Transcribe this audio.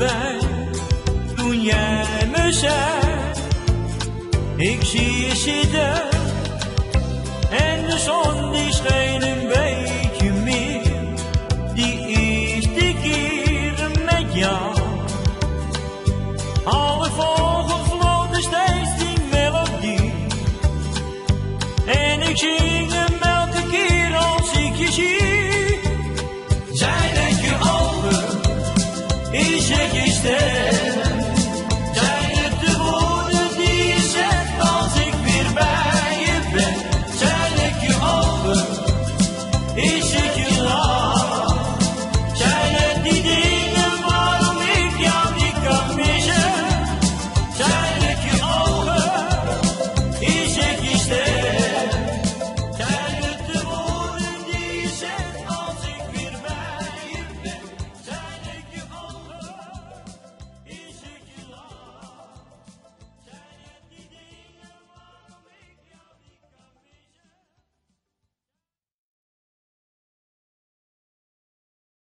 Bij toen jij me zei. Ik zie je zitten en de zon die scheen een beetje meer. Die eerste keer met jou. Alle vogels floten steeds die melodie en ik zing işe geçte